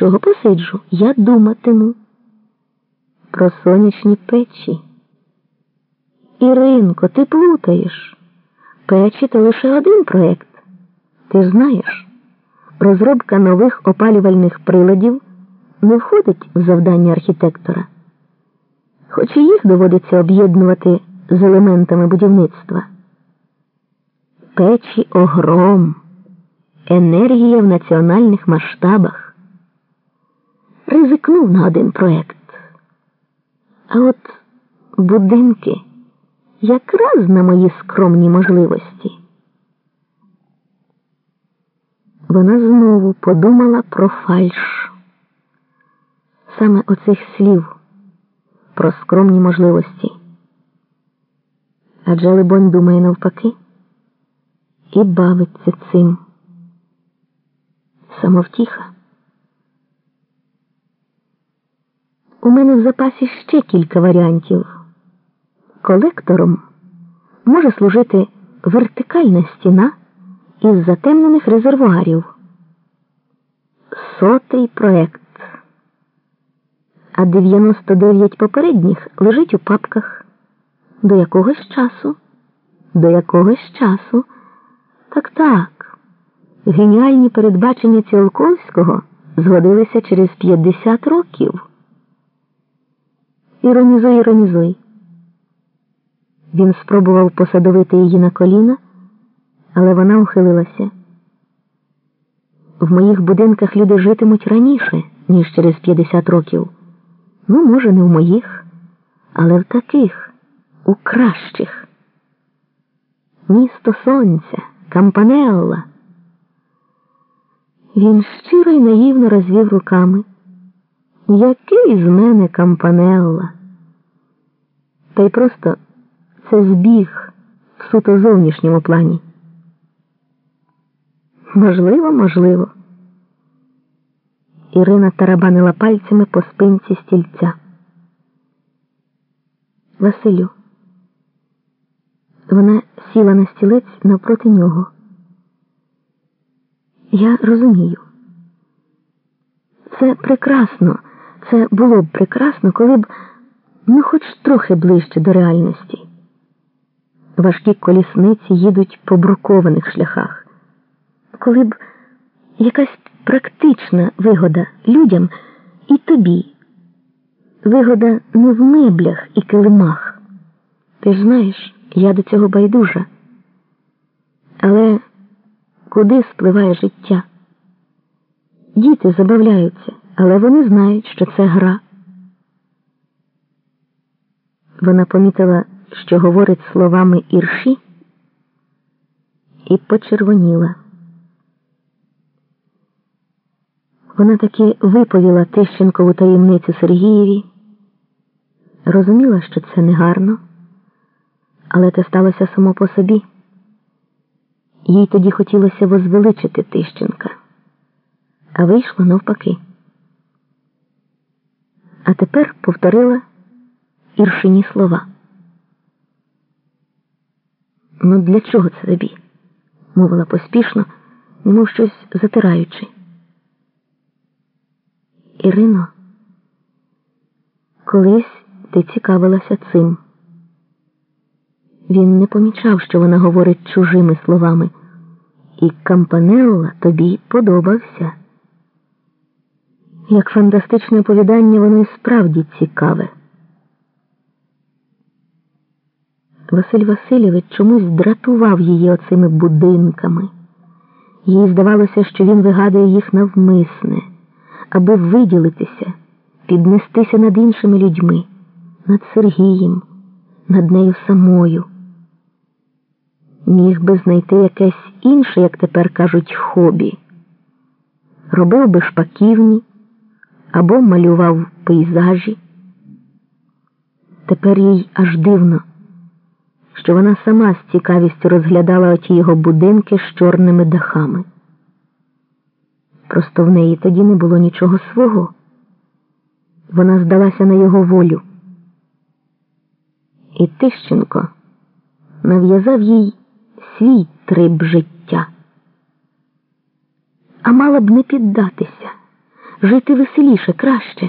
Нічого посиджу, я думатиму. Про сонячні печі. Іринко, ти плутаєш. Печі то лише один проєкт. Ти ж знаєш, розробка нових опалювальних приладів не входить в завдання архітектора, хоч і їх доводиться об'єднувати з елементами будівництва. Печі огром, енергія в національних масштабах. Ризикнув на один проєкт. А от будинки якраз на мої скромні можливості. Вона знову подумала про фальш. Саме оцих слів про скромні можливості. Адже Либонь думає навпаки і бавиться цим. Самовтіха. У мене в запасі ще кілька варіантів. Колектором може служити вертикальна стіна із затемнених резервуарів. Сотий проект. А 99 попередніх лежить у папках. До якогось часу. До якогось часу. Так так. Геніальні передбачення Ціолковського згодилися через 50 років. Іронізуй, іронізуй. Він спробував посадовити її на коліна, але вона ухилилася. В моїх будинках люди житимуть раніше, ніж через 50 років. Ну, може, не в моїх, але в таких, у кращих. Місто сонця, Кампанелла. Він щиро й наївно розвів руками. Який з мене Кампанелла? Та й просто це збіг в суто зовнішньому плані. Можливо, можливо. Ірина тарабанила пальцями по спинці стільця. Василю. Вона сіла на стілець навпроти нього. Я розумію. Це прекрасно. Це було б прекрасно, коли б ну хоч трохи ближче до реальності. Важкі колісниці їдуть по брукованих шляхах. Коли б якась практична вигода людям і тобі. Вигода не в меблях і килимах. Ти ж знаєш, я до цього байдужа. Але куди спливає життя? Діти забавляються, але вони знають, що це гра. Вона помітила, що говорить словами ірші, і почервоніла. Вона таки виповіла Тищенкову таємницю Сергієві, розуміла, що це негарно, але це сталося само по собі. Їй тоді хотілося возвеличити Тищенка, а вийшло навпаки. А тепер повторила іршині слова. Ну, для чого це тобі? мовила поспішно, немов щось затираючи. Ірино, колись ти цікавилася цим. Він не помічав, що вона говорить чужими словами, і Кампанелла тобі подобався. Як фантастичне оповідання, воно і справді цікаве. Василь Васильович чомусь дратував її оцими будинками. Їй здавалося, що він вигадує їх навмисне, аби виділитися, піднестися над іншими людьми, над Сергієм, над нею самою. Міг би знайти якесь інше, як тепер кажуть, хобі. Робив би шпаківні або малював пейзажі. Тепер їй аж дивно що вона сама з цікавістю розглядала оті його будинки з чорними дахами. Просто в неї тоді не було нічого свого. Вона здалася на його волю. І Тищенко нав'язав їй свій триб життя. А мала б не піддатися, жити веселіше, краще.